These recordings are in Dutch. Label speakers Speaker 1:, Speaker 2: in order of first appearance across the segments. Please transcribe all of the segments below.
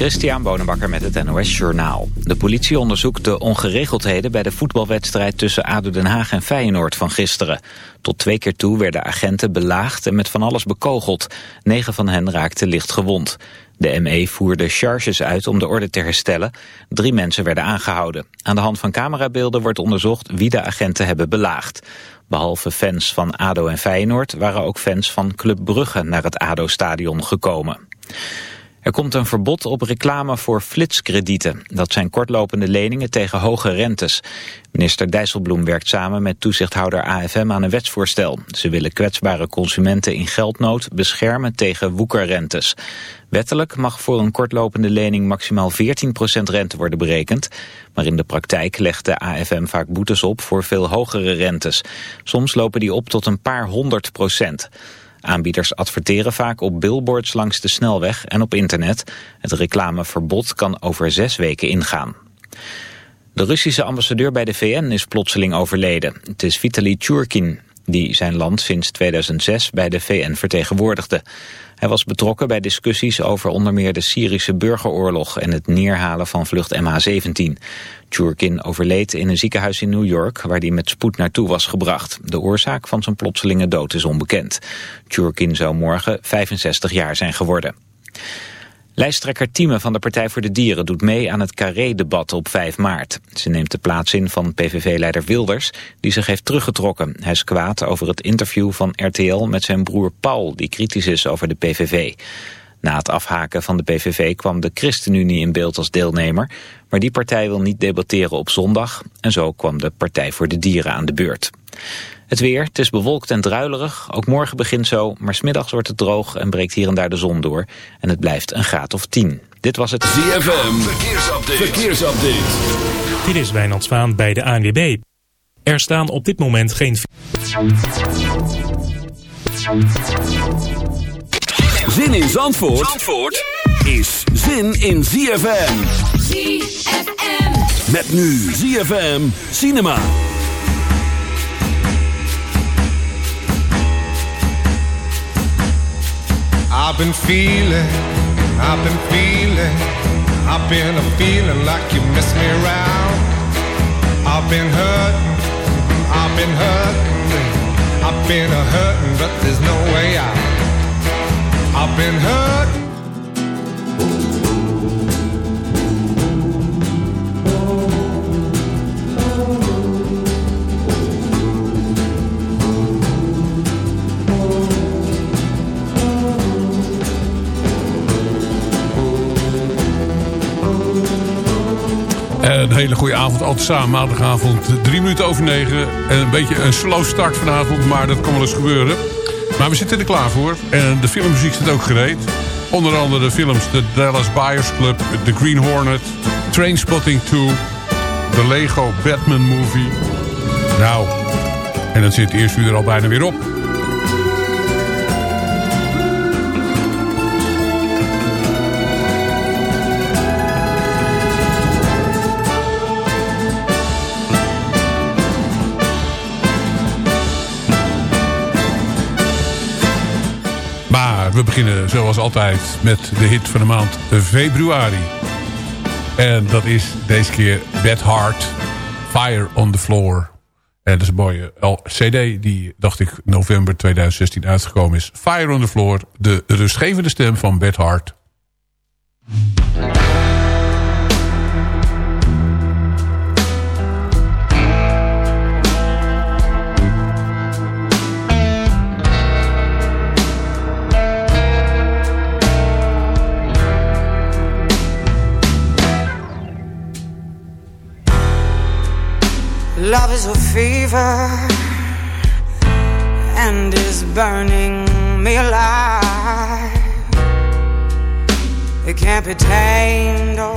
Speaker 1: Christian Bonenbakker met het NOS Journaal. De politie onderzoekt de ongeregeldheden bij de voetbalwedstrijd tussen ADO Den Haag en Feyenoord van gisteren. Tot twee keer toe werden agenten belaagd en met van alles bekogeld. Negen van hen raakten licht gewond. De ME voerde charges uit om de orde te herstellen. Drie mensen werden aangehouden. Aan de hand van camerabeelden wordt onderzocht wie de agenten hebben belaagd. Behalve fans van ADO en Feyenoord waren ook fans van Club Brugge naar het ADO-stadion gekomen. Er komt een verbod op reclame voor flitskredieten. Dat zijn kortlopende leningen tegen hoge rentes. Minister Dijsselbloem werkt samen met toezichthouder AFM aan een wetsvoorstel. Ze willen kwetsbare consumenten in geldnood beschermen tegen woekerrentes. Wettelijk mag voor een kortlopende lening maximaal 14% rente worden berekend. Maar in de praktijk legt de AFM vaak boetes op voor veel hogere rentes. Soms lopen die op tot een paar honderd procent. Aanbieders adverteren vaak op billboards langs de snelweg en op internet. Het reclameverbod kan over zes weken ingaan. De Russische ambassadeur bij de VN is plotseling overleden. Het is Vitaly Churkin, die zijn land sinds 2006 bij de VN vertegenwoordigde. Hij was betrokken bij discussies over onder meer de Syrische burgeroorlog en het neerhalen van vlucht MH17. Churkin overleed in een ziekenhuis in New York waar hij met spoed naartoe was gebracht. De oorzaak van zijn plotselinge dood is onbekend. Churkin zou morgen 65 jaar zijn geworden. Lijsttrekker Thieme van de Partij voor de Dieren doet mee aan het Carré-debat op 5 maart. Ze neemt de plaats in van PVV-leider Wilders, die zich heeft teruggetrokken. Hij is kwaad over het interview van RTL met zijn broer Paul, die kritisch is over de PVV. Na het afhaken van de PVV kwam de ChristenUnie in beeld als deelnemer, maar die partij wil niet debatteren op zondag en zo kwam de Partij voor de Dieren aan de beurt. Het weer, het is bewolkt en druilerig. Ook morgen begint zo, maar smiddags wordt het droog en breekt hier en daar de zon door. En het blijft een graad of 10. Dit was het
Speaker 2: ZFM Verkeersupdate. Verkeersupdate.
Speaker 3: Dit is Wijnand Zwaan bij de ANWB. Er staan op dit moment geen...
Speaker 2: Zin in Zandvoort, Zandvoort is zin in ZFM.
Speaker 4: ZFM.
Speaker 2: Met nu ZFM Cinema.
Speaker 5: I've been feeling, I've been feeling, I've been a feeling like you miss me around. I've been hurting, I've been hurting, I've been a hurting, but there's no way out. I've.
Speaker 6: Een hele goede avond, altijd samen. Maandagavond, drie minuten over negen. En een beetje een slow start vanavond, maar dat kan wel eens gebeuren. Maar we zitten er klaar voor. En de filmmuziek staat ook gereed. Onder andere de films The Dallas Buyers Club, The Green Hornet, Trainspotting 2, de Lego Batman Movie. Nou, en dan zit het eerste uur er al bijna weer op. we beginnen zoals altijd met de hit van de maand februari. En dat is deze keer Bad Heart, Fire on the Floor. En dat is een mooie cd die, dacht ik, november 2016 uitgekomen is. Fire on the Floor, de rustgevende stem van Bad Heart.
Speaker 7: Love a fever and is burning me alive. It can't be tamed or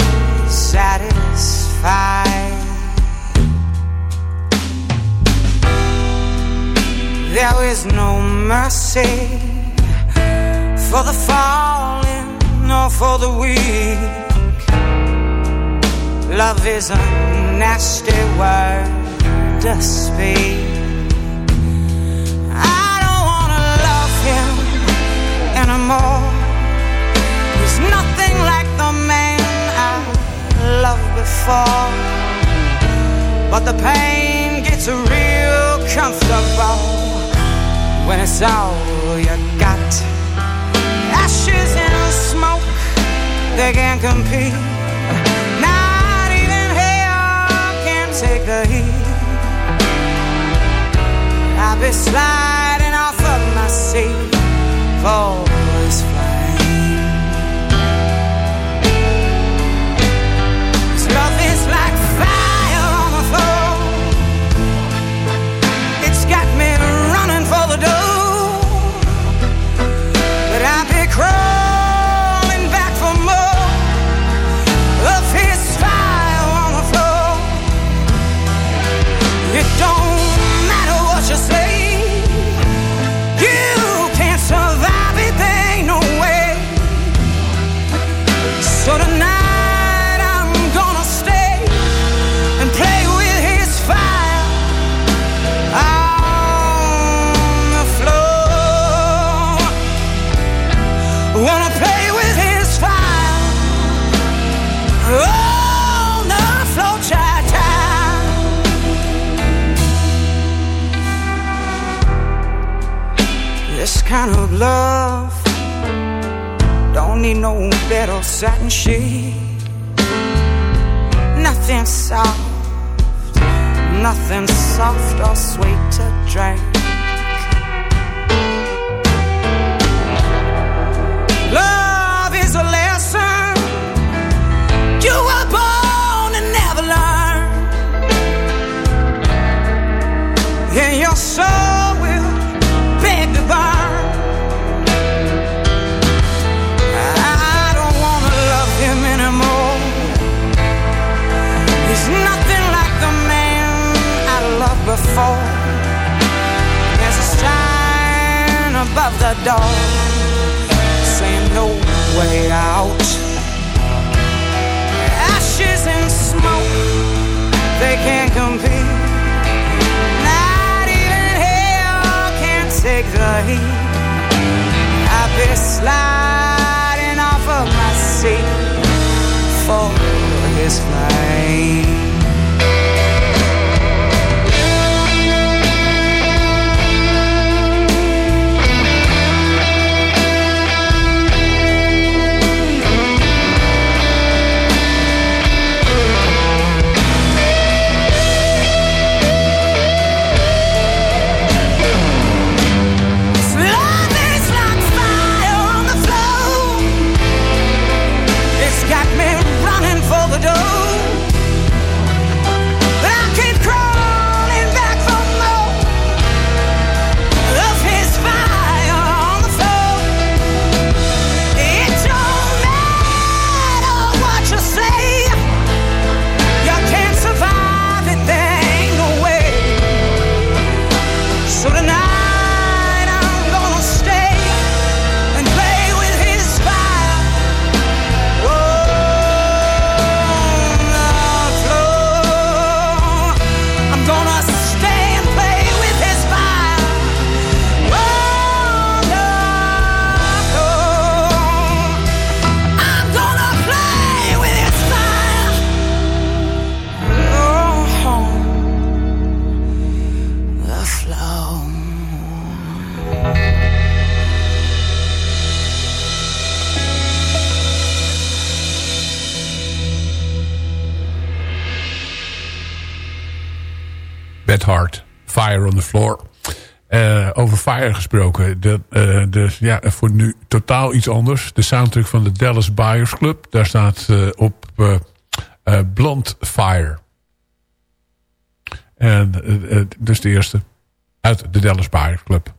Speaker 7: satisfied. There is no mercy for the fallen nor for the weak. Love is a nasty word dustbin. I don't wanna love him anymore. He's nothing like the man I loved before. But the pain gets real comfortable when it's all you got. Ashes and smoke, they can't compete. Not even hell can take the heat. I'll be sliding off of my seat for
Speaker 6: always fly gesproken. Dus eh, ja, voor nu totaal iets anders. De soundtrack van de Dallas Buyers Club. Daar staat eh, op eh, uh, Blond Fire. En dus de eerste uit de Dallas Buyers Club.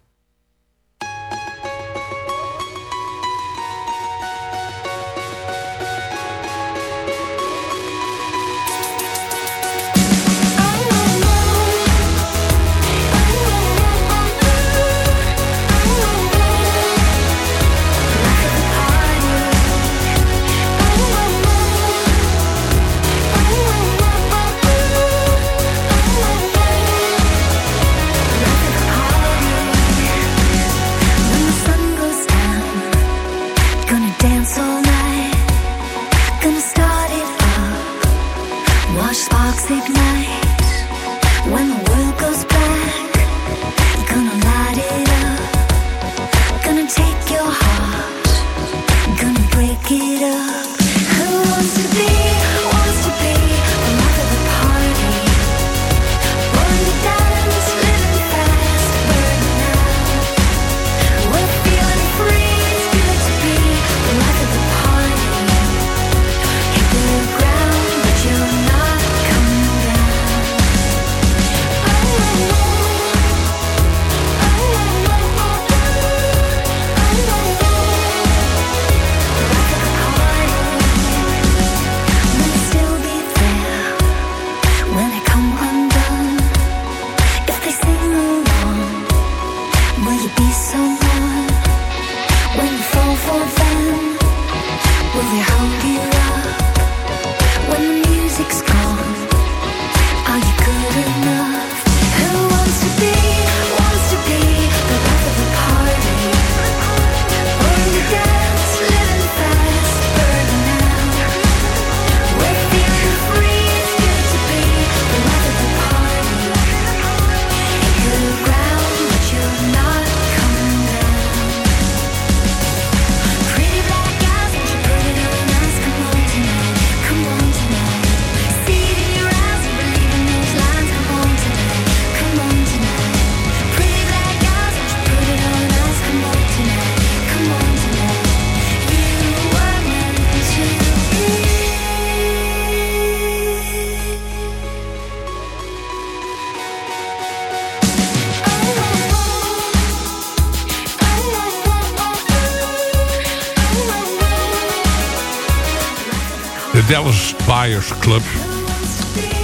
Speaker 6: Dallas Buyers Club.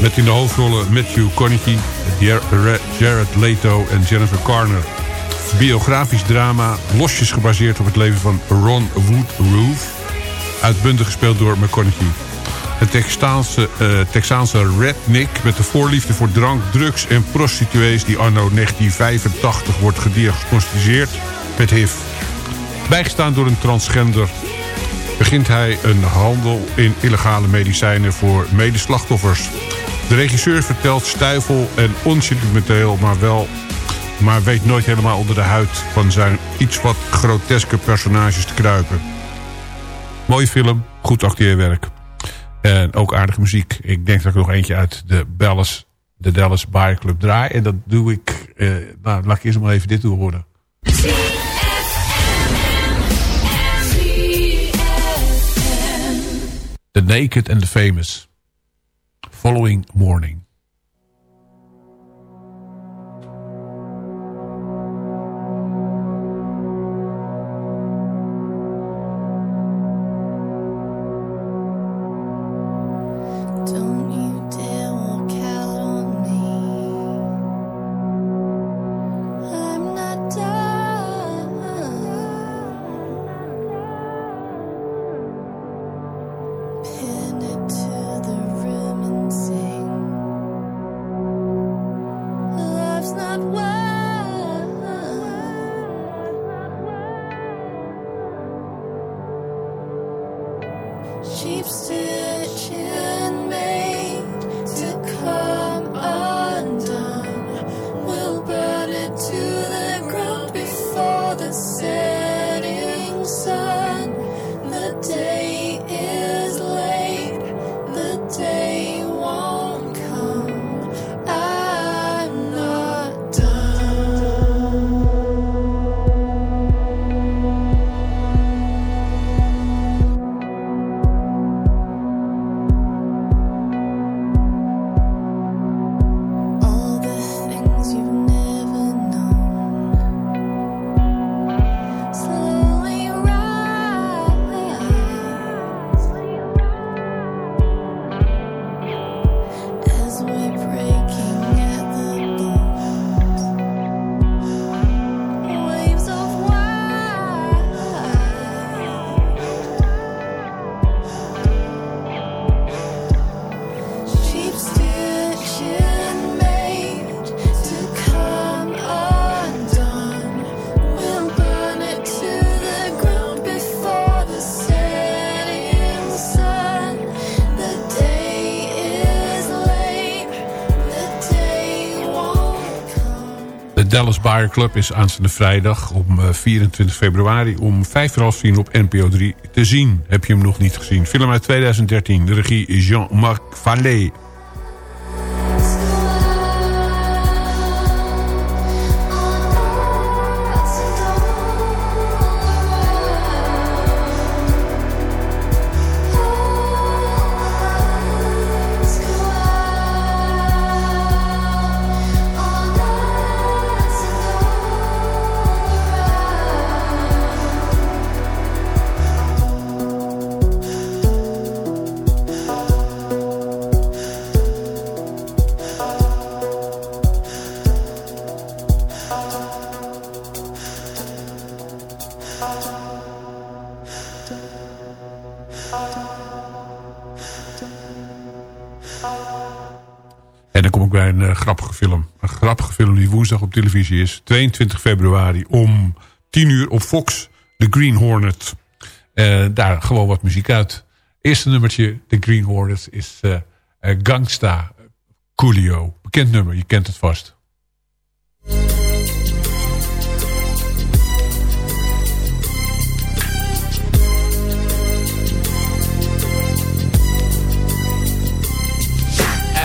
Speaker 6: Met in de hoofdrollen Matthew Jar- Jared Leto en Jennifer Garner. Biografisch drama, losjes gebaseerd op het leven van Ron Woodruff. Uitbundig gespeeld door McConaughey. Een Texaanse, eh, Texaanse redneck met de voorliefde voor drank, drugs en prostituees... die anno 1985 wordt gediagnosticeerd met HIV. Bijgestaan door een transgender begint hij een handel in illegale medicijnen voor medeslachtoffers. De regisseur vertelt stijfel en onsentimenteel, maar wel... maar weet nooit helemaal onder de huid van zijn iets wat groteske personages te kruipen. Mooie film, goed acteerwerk. En ook aardige muziek. Ik denk dat ik nog eentje uit de Dallas, de Dallas Buyer Club draai. En dat doe ik... Eh, nou, laat ik eerst maar even dit doen horen. The Naked and the Famous. Following Morning. Dallas Buyer Club is aanstaande vrijdag om eh, 24 februari... om vijf voor half tien op NPO 3 te zien. Heb je hem nog niet gezien? Film uit 2013, de regie Jean-Marc Vallée. Op televisie is. 22 februari om 10 uur op Fox. The Green Hornet. Eh, daar gewoon wat muziek uit. Eerste nummertje, The Green Hornet, is eh, eh, Gangsta Coolio. Bekend nummer, je kent het vast.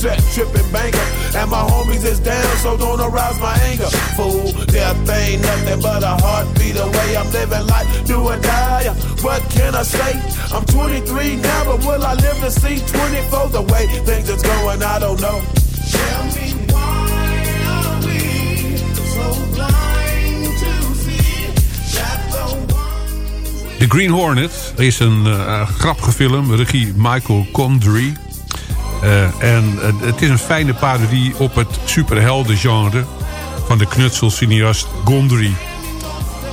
Speaker 8: set tripping banker. And my homies is down, so don't arouse my anger. Fool, death ain't nothing but a heartbeat away. I'm living life, do or die. What can I say? I'm 23 now, but will I live to see 24? The way things is going, I don't know. Tell me why are we so blind the
Speaker 6: Green Hornet is een eh, grappige film. Regie Michael Condrey. Eh, en eh, het is een fijne parodie op het superheldengenre... van de knutselcineast Gondry.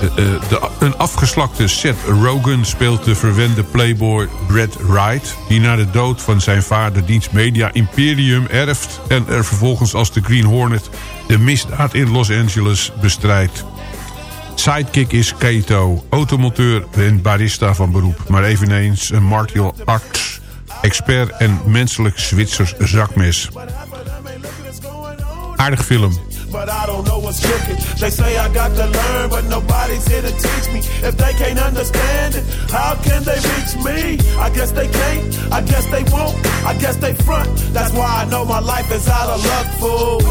Speaker 6: Eh, de, een afgeslakte Seth Rogen speelt de verwende playboy Brad Wright... die na de dood van zijn vader diens media imperium erft... en er vervolgens als de Green Hornet de misdaad in Los Angeles bestrijdt. Sidekick is Kato, automonteur en barista van beroep... maar eveneens een martial arts expert en menselijk Zwitsers zakmes. Aardig film.
Speaker 8: But I don't know what's cooking. They say I got to learn, but nobody's here to teach me. If they can't understand it, how can they reach me? I guess they can't, I guess they won't, I guess they front. That's why I know my life is out of luck, fool.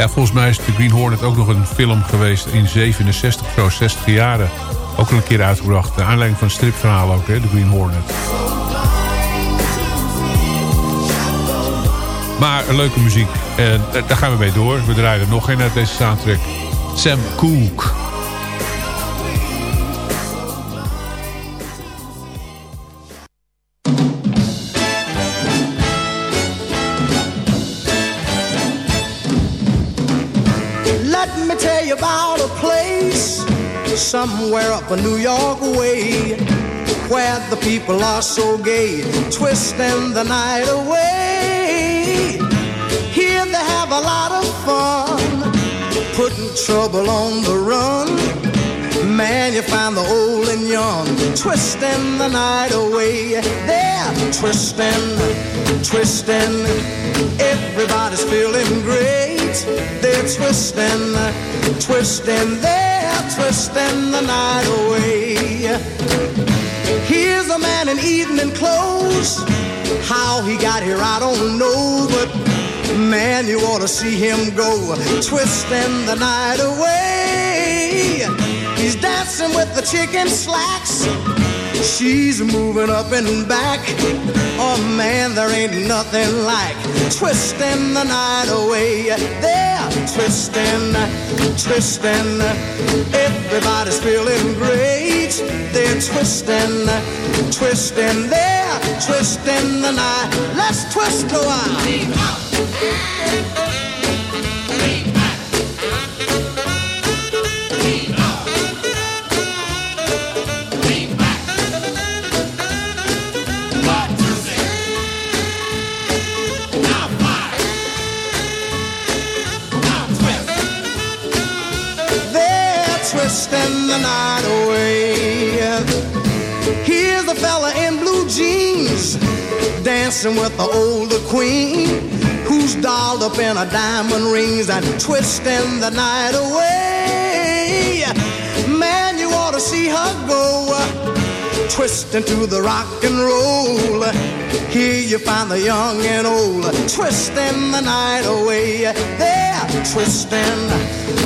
Speaker 6: Ja, volgens mij is The Green Hornet ook nog een film geweest in 67 of zo, 60 jaren. Ook een keer uitgebracht. De aanleiding van een stripverhaal ook, hè, The Green Hornet. Maar leuke muziek. En eh, daar gaan we mee door. We draaien er nog een uit deze soundtrack. Sam Cooke.
Speaker 9: Somewhere up a New York way. where the people are so gay, twisting the night away. Here they have a lot of fun, putting trouble on the run. Man, you find the old and young twisting the night away. They're twisting, twisting. Everybody's feeling great. They're twisting, twisting. They're twisting the night away. Here's a man in evening clothes. How he got here, I don't know, but man, you ought to see him go twisting the night away. He's dancing with the chicken slacks. She's moving up and back. Oh man, there ain't nothing like twisting the night away. They're twisting, twisting. Everybody's feeling great. They're twisting, twisting. They're twisting the night. Let's twist a while. Dancing with the older queen who's dolled up in her diamond rings and twisting the night away. Man, you ought to see her go uh, twisting to the rock and roll. Here you find the young and old twisting the night away. They're twisting,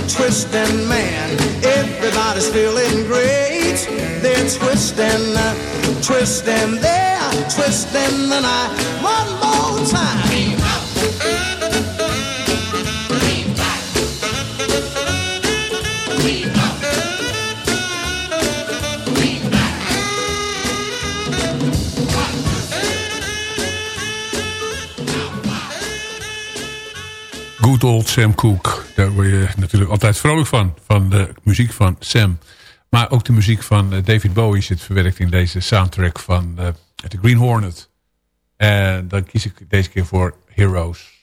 Speaker 9: twisting, man. Everybody's feeling great. They're twisting, twisting, they're twisting the night. One more time.
Speaker 6: Good old Sam Cooke. Daar word je natuurlijk altijd vrolijk van. Van de muziek van Sam. Maar ook de muziek van eh, David Bowie zit verwerkt in deze soundtrack van The Green Hornet. En dan kies ik deze keer voor Heroes.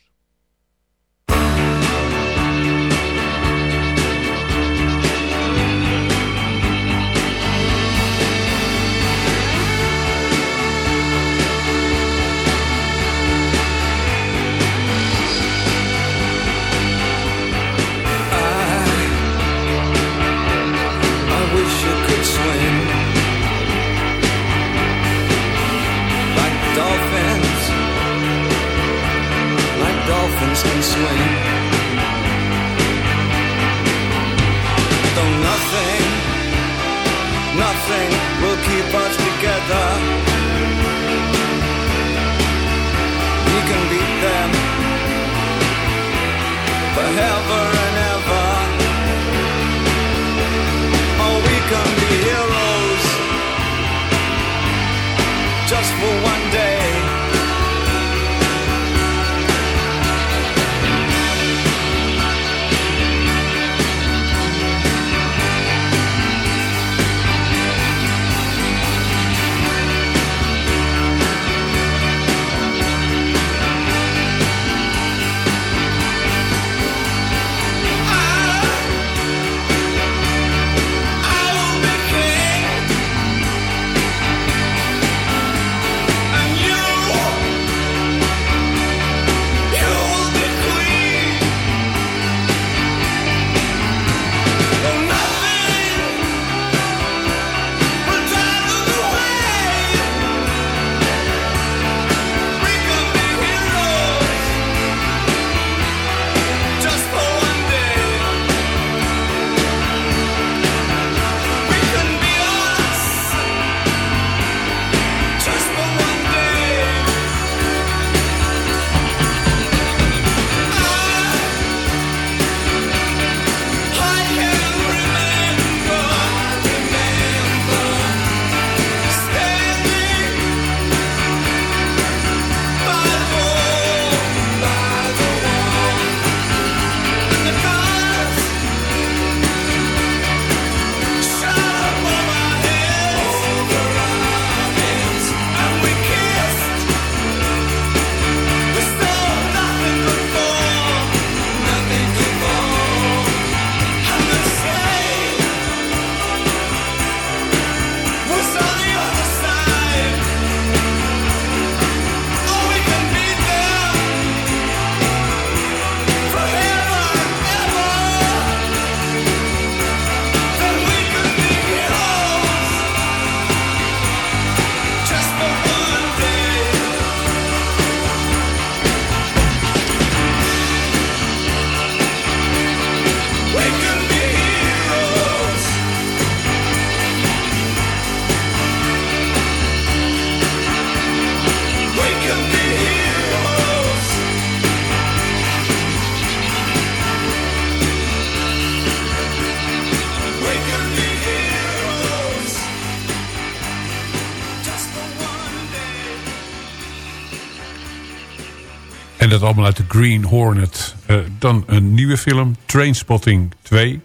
Speaker 10: Dat allemaal uit de Green Hornet. Eh, dan een nieuwe film, Trainspotting 2.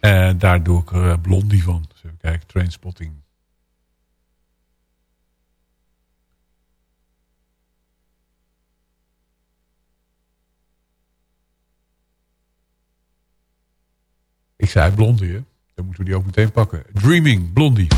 Speaker 10: En daar doe ik er Blondie van. Dus even kijken, Trainspotting. Ik zei Blondie, hè? Dan moeten we die ook meteen pakken. Dreaming, Blondie.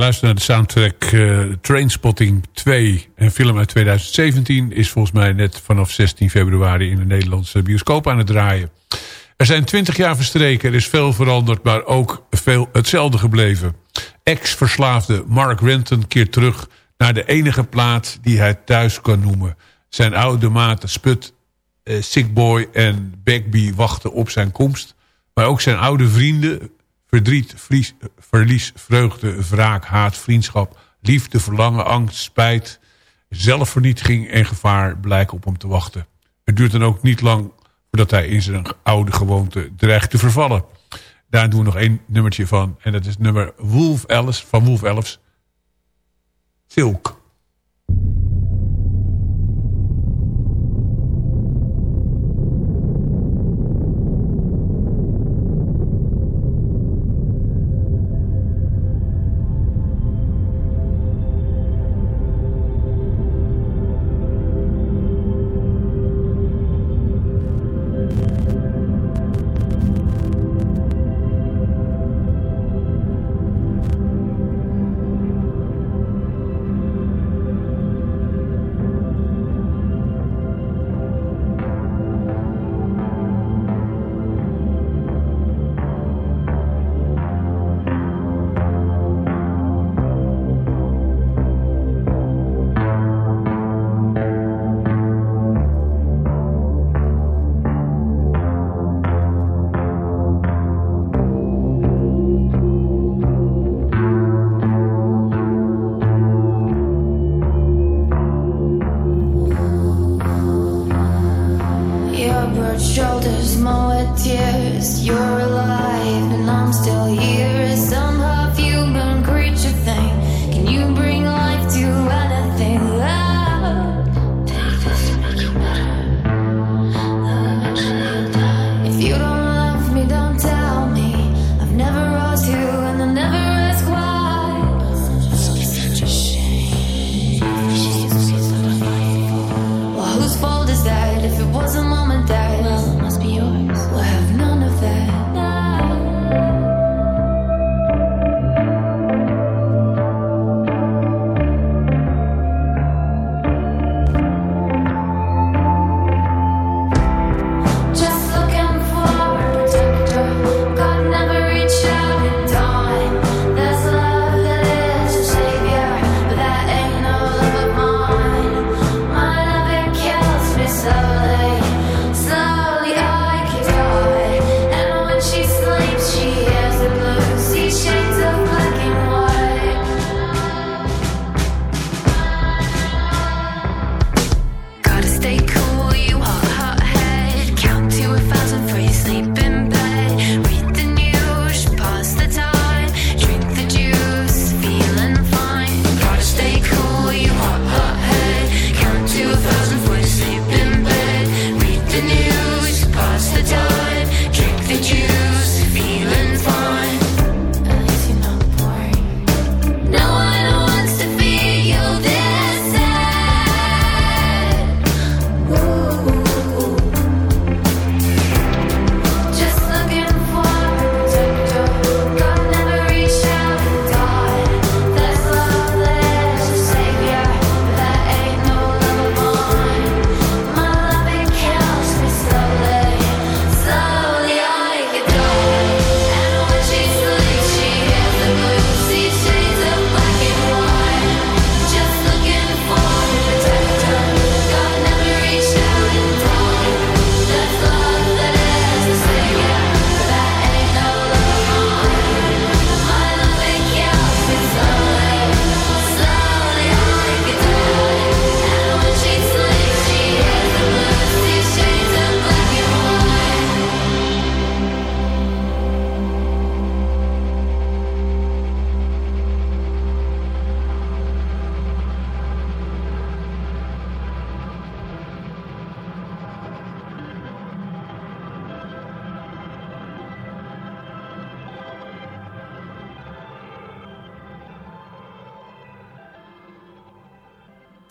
Speaker 10: Luister naar de soundtrack uh, Trainspotting 2. Een film uit 2017 is volgens mij net vanaf 16 februari in de Nederlandse bioscoop aan het draaien. Er zijn 20 jaar verstreken, er is veel veranderd, maar ook veel hetzelfde gebleven. Ex-verslaafde Mark Renton keert terug naar de enige plaats die hij thuis kan noemen. Zijn oude maten Sput, uh, Sickboy en Bagby wachten op zijn komst. Maar ook zijn oude vrienden, verdriet, vries, verlies, vreugde, wraak, haat, vriendschap, liefde, verlangen, angst, spijt, zelfvernietiging en gevaar blijken op hem te wachten. Het duurt dan ook niet lang voordat hij in zijn oude gewoonte dreigt te vervallen. Daar doen we nog één nummertje van. En dat is nummer Wolf Alice van Wolf Elves. Silk.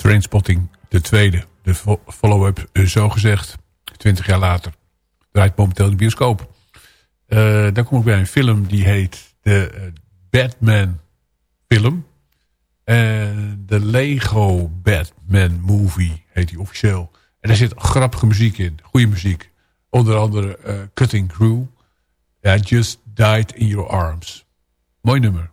Speaker 6: Trainspotting, de tweede. De follow-up, eh, zo gezegd, 20 jaar later. Draait momenteel de bioscoop. Eh, dan kom ik bij een film die heet de eh, Batman film. De Lego Batman movie heet die officieel. En daar zit grappige muziek in, goede muziek. Onder andere Cutting Crew. I just died in your arms. Mooi nummer.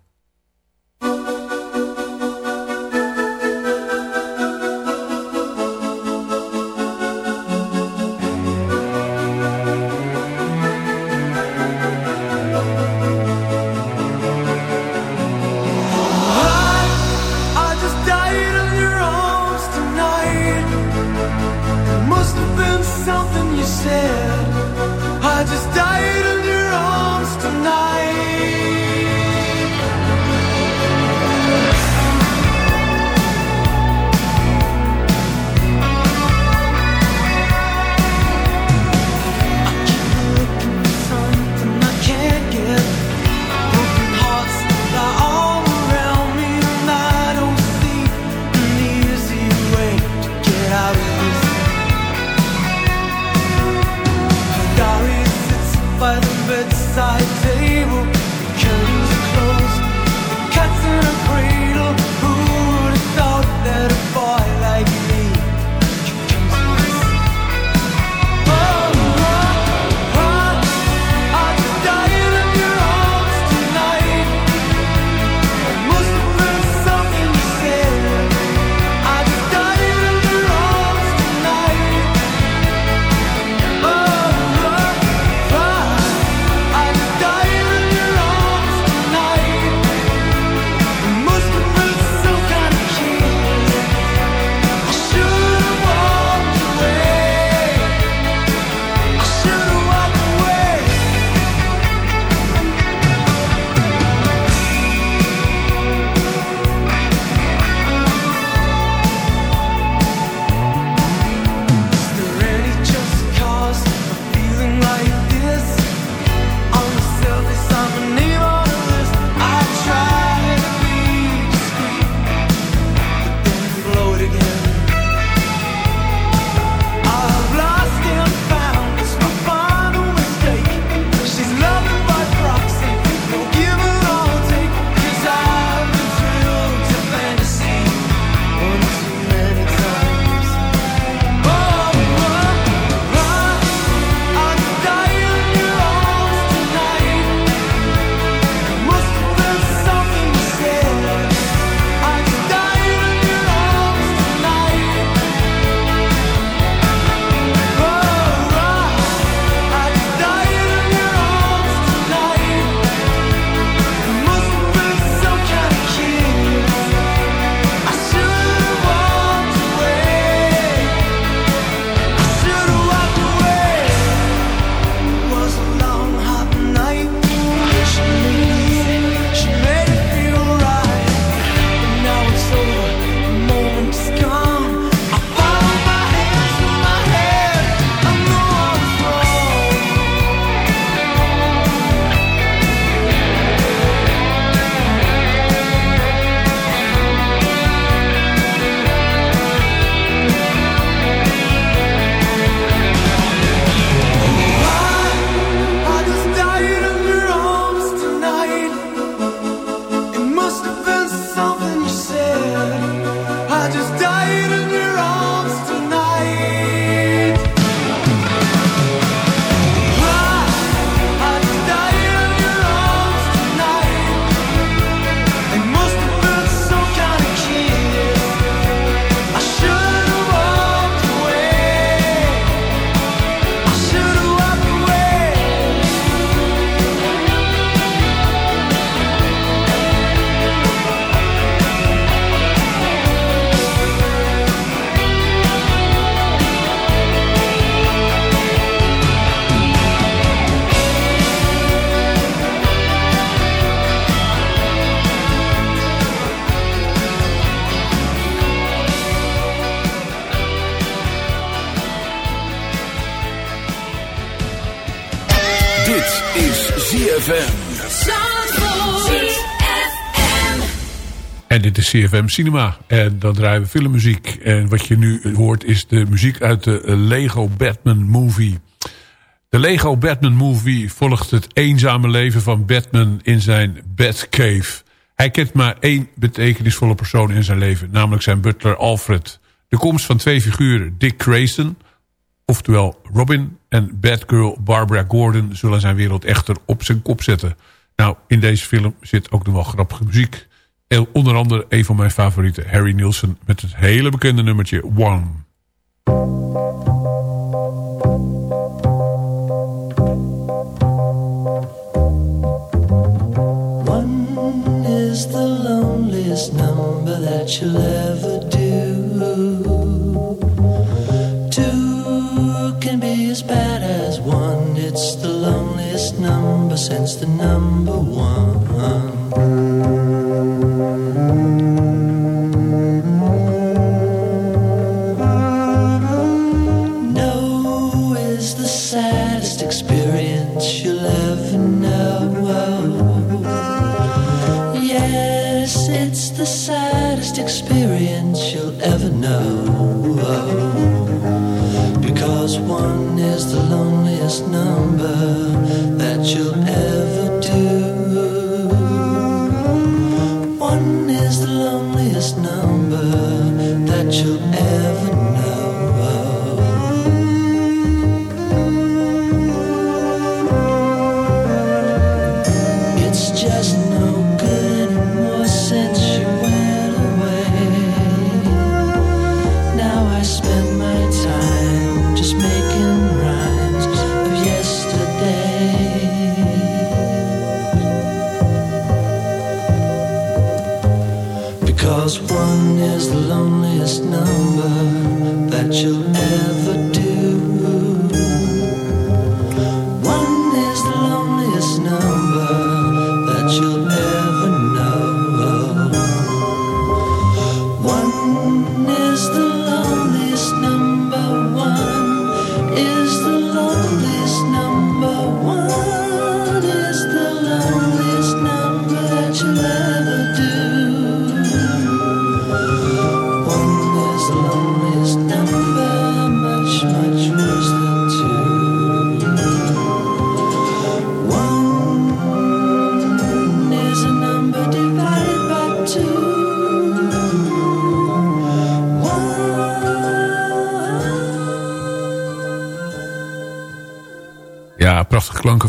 Speaker 11: Dit is
Speaker 6: CFM Cinema. En dan draaien we filmmuziek. En wat je nu hoort is de muziek uit de Lego Batman Movie. De Lego Batman Movie volgt het eenzame leven van Batman in zijn Batcave. Hij kent maar één betekenisvolle persoon in zijn leven. Namelijk zijn butler Alfred. De komst van twee figuren, Dick Grayson... oftewel Robin en Batgirl Barbara Gordon... zullen zijn wereld echter op zijn kop zetten. Nou, in deze film zit ook nog wel grappige muziek. Onder andere een van mijn favorieten, Harry Nielsen... met het hele bekende nummertje. One
Speaker 12: is the loneliest number that you'll ever do. Two can be as bad as one. It's the loneliest number since the number one. Number that you'll ever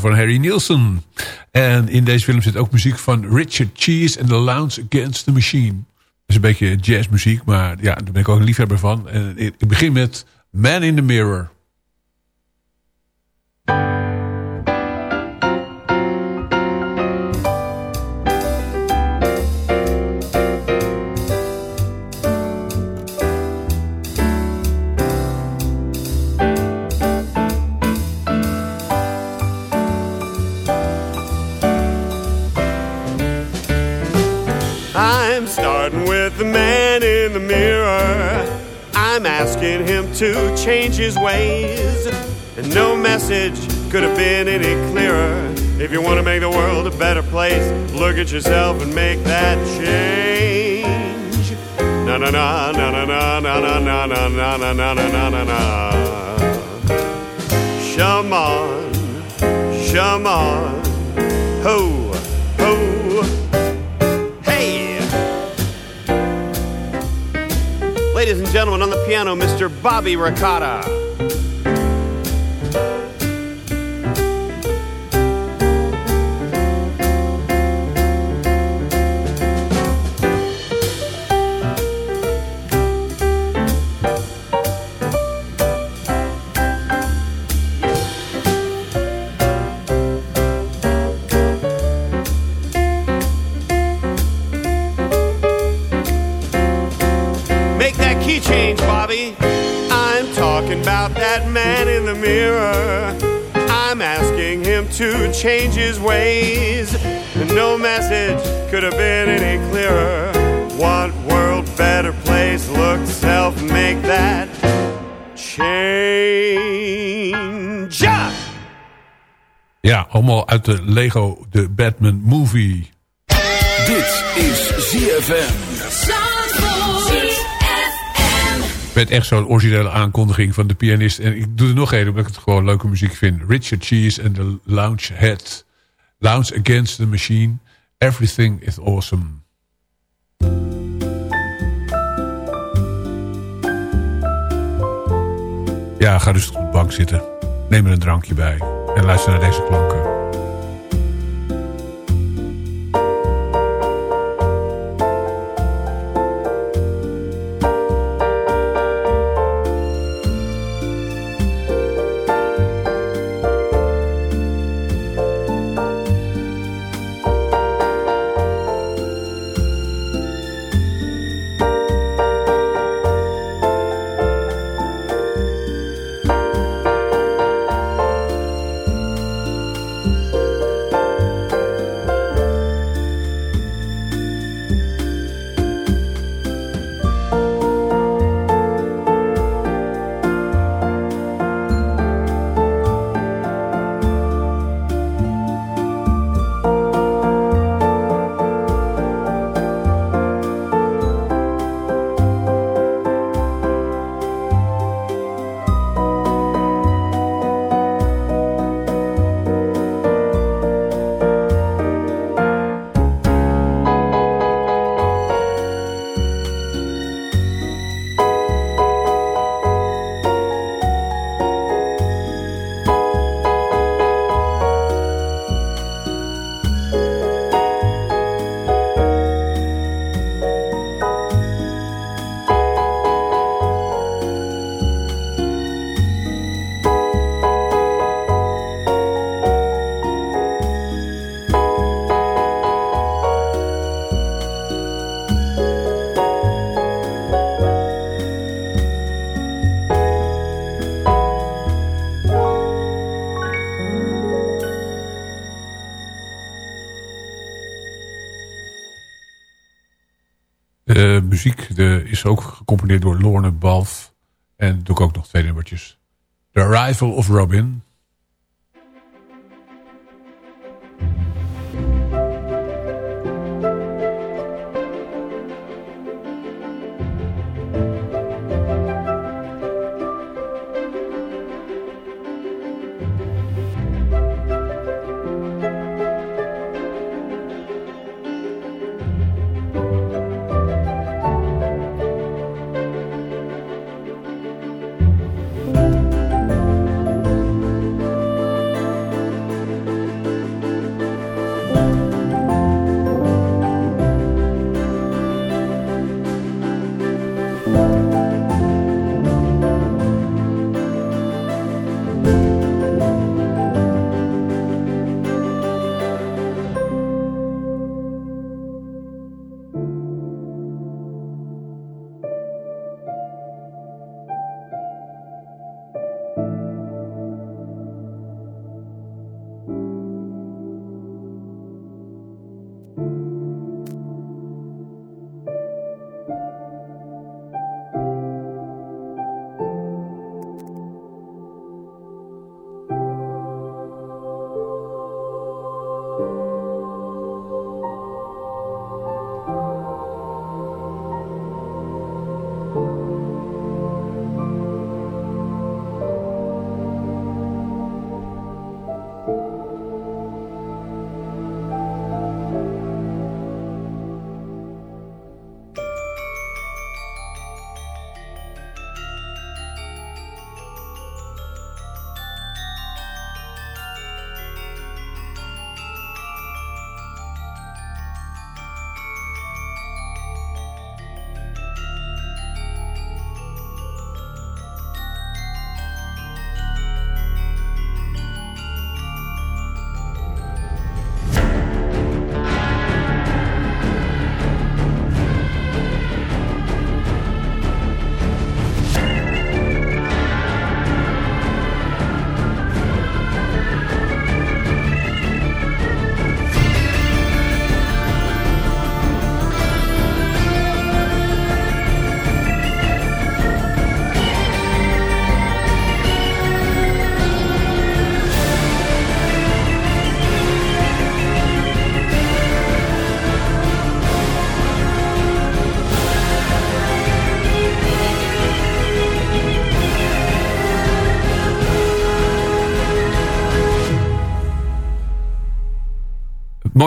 Speaker 6: van Harry Nielsen. En in deze film zit ook muziek van Richard Cheese en The Lounge Against the Machine. Dat is een beetje jazzmuziek, maar ja, daar ben ik ook een liefhebber van. En ik begin met Man in the Mirror.
Speaker 13: His ways. And no message could have been any clearer. If you want to make the world a better place, look at yourself and make that change. Na na na na na na na na na na na na na na na na. Shaman, shaman, ho. Ladies and gentlemen, on the piano, Mr. Bobby Ricotta. Change his ways. And no message could have been any clearer. What world better place. Look, self, make that change.
Speaker 6: Ja, allemaal uit de Lego The Batman Movie.
Speaker 2: Dit is ZFM.
Speaker 6: Met echt zo'n originele aankondiging van de pianist. En ik doe er nog één, omdat ik het gewoon leuke muziek vind. Richard Cheese en de Lounge Head. Lounge Against the Machine. Everything is awesome. Ja, ga dus op de bank zitten. Neem er een drankje bij. En luister naar deze klanken. Muziek de, is ook gecomponeerd door Lorne Balf. En doe ik ook nog twee nummertjes. The Arrival of Robin.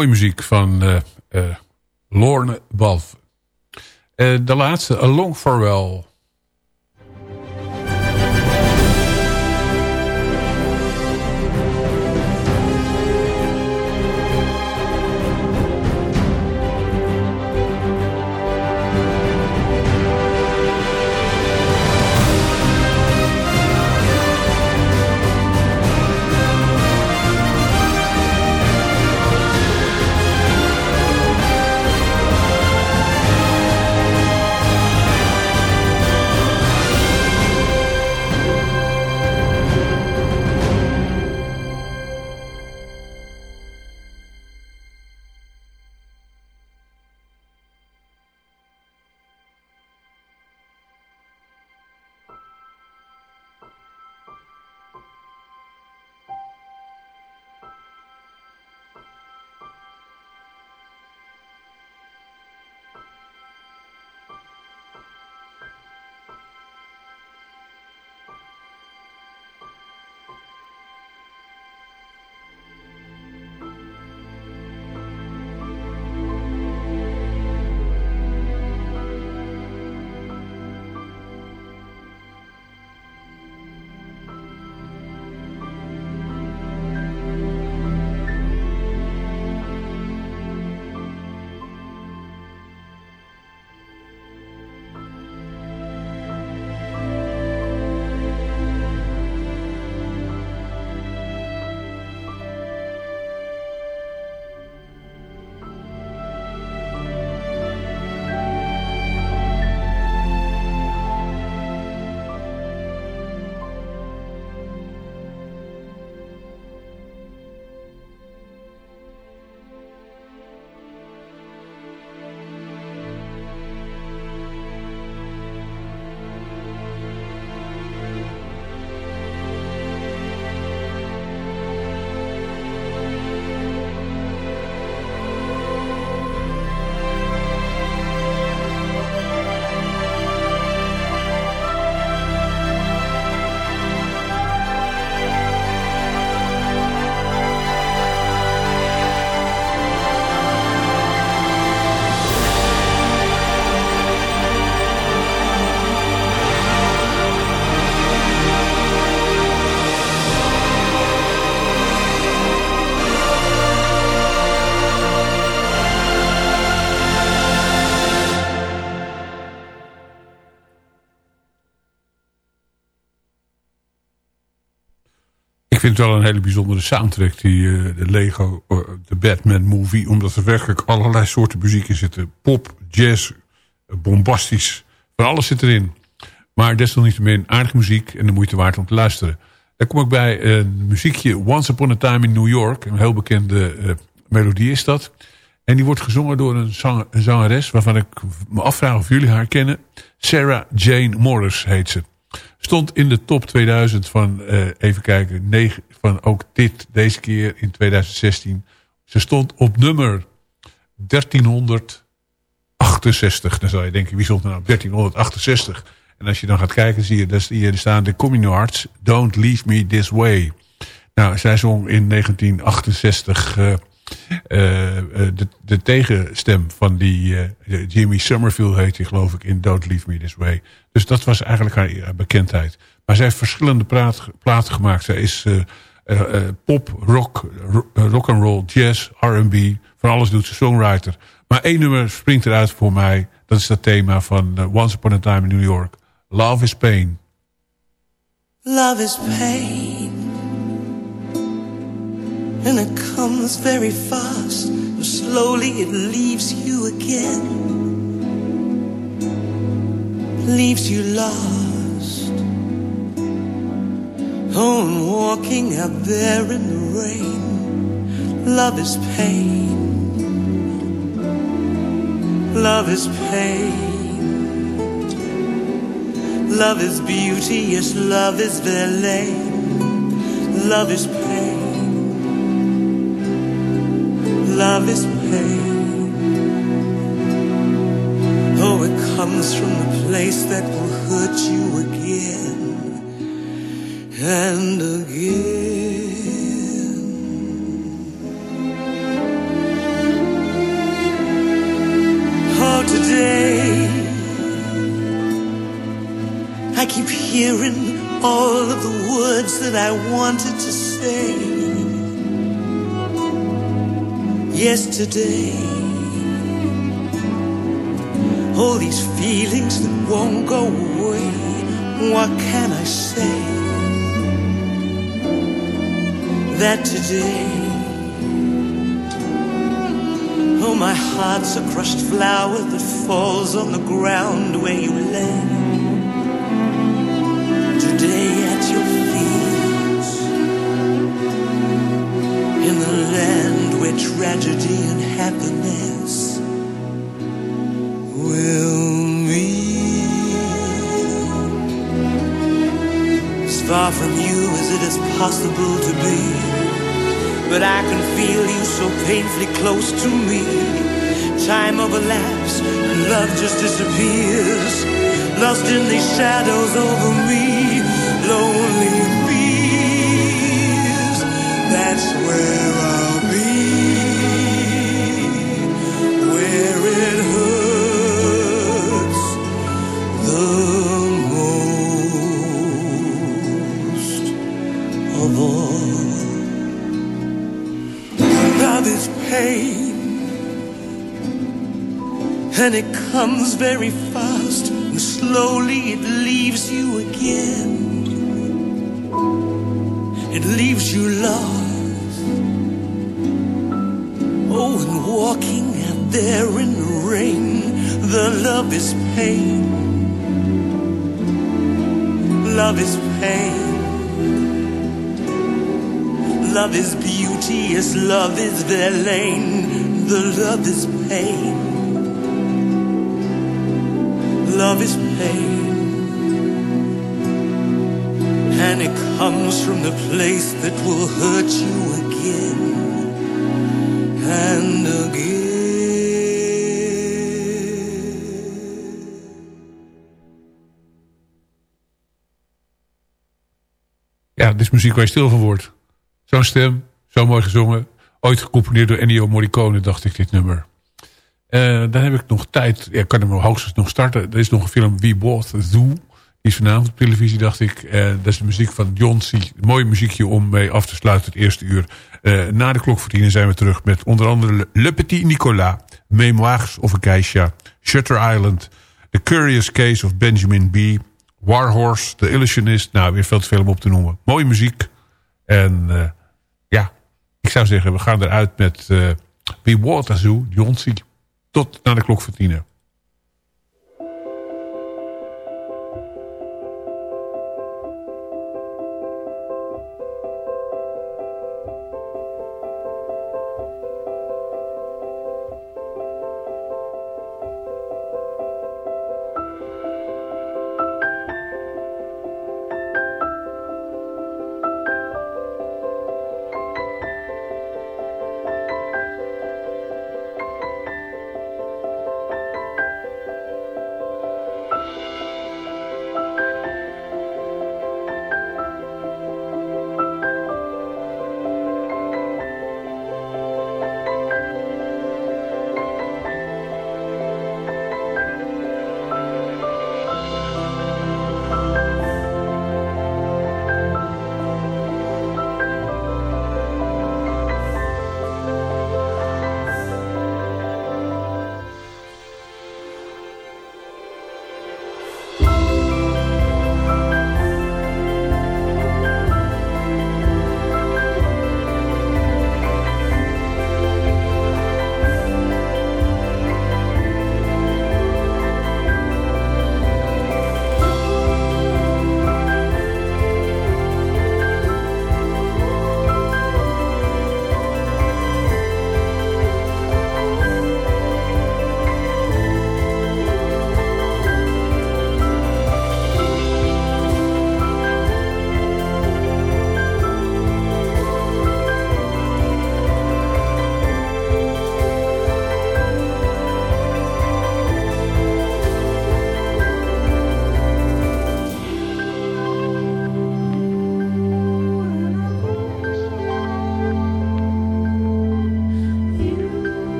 Speaker 6: Mooie muziek van eh eh, Lorne Balfe. Eh, de laatste, A Long Farewell. Vind het wel een hele bijzondere soundtrack, die eh, de Lego, eh, de Batman movie. Omdat er werkelijk allerlei soorten muziek in zitten. Pop, jazz, eh, bombastisch. Van alles zit erin. Maar desalniettemin aardige muziek en de moeite waard om te luisteren. Dan kom ik bij een muziekje Once Upon a Time in New York. Een heel bekende melodie is dat. En die wordt gezongen door een, een zangeres... waarvan ik me afvraag of jullie haar kennen. Sarah Jane Morris heet ze. Stond in de top 2000 van, eh, even kijken, negen, van ook dit, deze keer in 2016. Ze stond op nummer 1368. Dan zou je denken, wie stond er nou op 1368? En als je dan gaat kijken, zie je, daar zie je er staan de Communards, Don't Leave Me This Way. Nou, zij zong in 1968 eh, eh, eh, de, de tegenstem van die eh, Jimmy Somerville heet hij geloof ik in Don't Leave Me This Way. Dus dat was eigenlijk haar eh, bekendheid. Maar zij heeft verschillende praat, platen gemaakt. Zij is eh, eh, eh, pop, rock, ro- eh, rock and roll, jazz, R&B. Van alles doet ze songwriter. Maar één nummer springt eruit voor mij. Dat is dat thema van eh, Once Upon a Time in New York. Love is Pain.
Speaker 14: Love is pain, and it comes very fast, slowly it leaves you again, leaves you lost. Oh, and walking out there in the rain, love is pain, love is pain. Love is beauty, yes, love is Verlaine. Love is pain. love is pain. Oh, it comes from the place that will hurt you again and again. Oh, today I keep hearing all of the words that I wanted to say yesterday. All these feelings that won't go away. What can I say? That today, oh, my heart's a crushed flower that falls on the ground where you lay. Today at your feet, in the land where tragedy and happiness will meet. As far from you as it is possible to be, but I can feel you so painfully close to me. Time overlaps, and love just disappears, lost in these shadows over me. Lonely that's where I'll and it comes very fast, and slowly it leaves you again. It leaves you lost. Oh, and walking out there in the rain, the love is pain. Love is pain. Love is beauty, yes, love is their lane. The love is pain. Love is pain. And it comes from the place that will hurt you again and again.
Speaker 6: Ja, muziek waar je stil van wordt. Zo'n stem, zo mooi gezongen. Ooit gecomponeerd door Ennio Morricone, dacht ik, dit nummer. Eh, dan heb ik nog tijd. Ja, ik kan hem hoogstens nog starten. Er is nog een film We Bought the Zoo. Die is vanavond op televisie, dacht ik. Eh, dat is de muziek van John C. Mooi muziekje om mee af te sluiten het eerste uur. Eh, na de klok voor tien zijn we terug met onder andere Le Petit Nicolas. Memoirs of a Geisha. Shutter Island. The Curious Case of Benjamin B. Warhorse. The Illusionist. Nou, weer veel te veel om op te noemen. Mooie muziek. En eh, ja, ik zou zeggen, we gaan eruit met eh We Water Zoo, John C. Tot na de klok voor tien.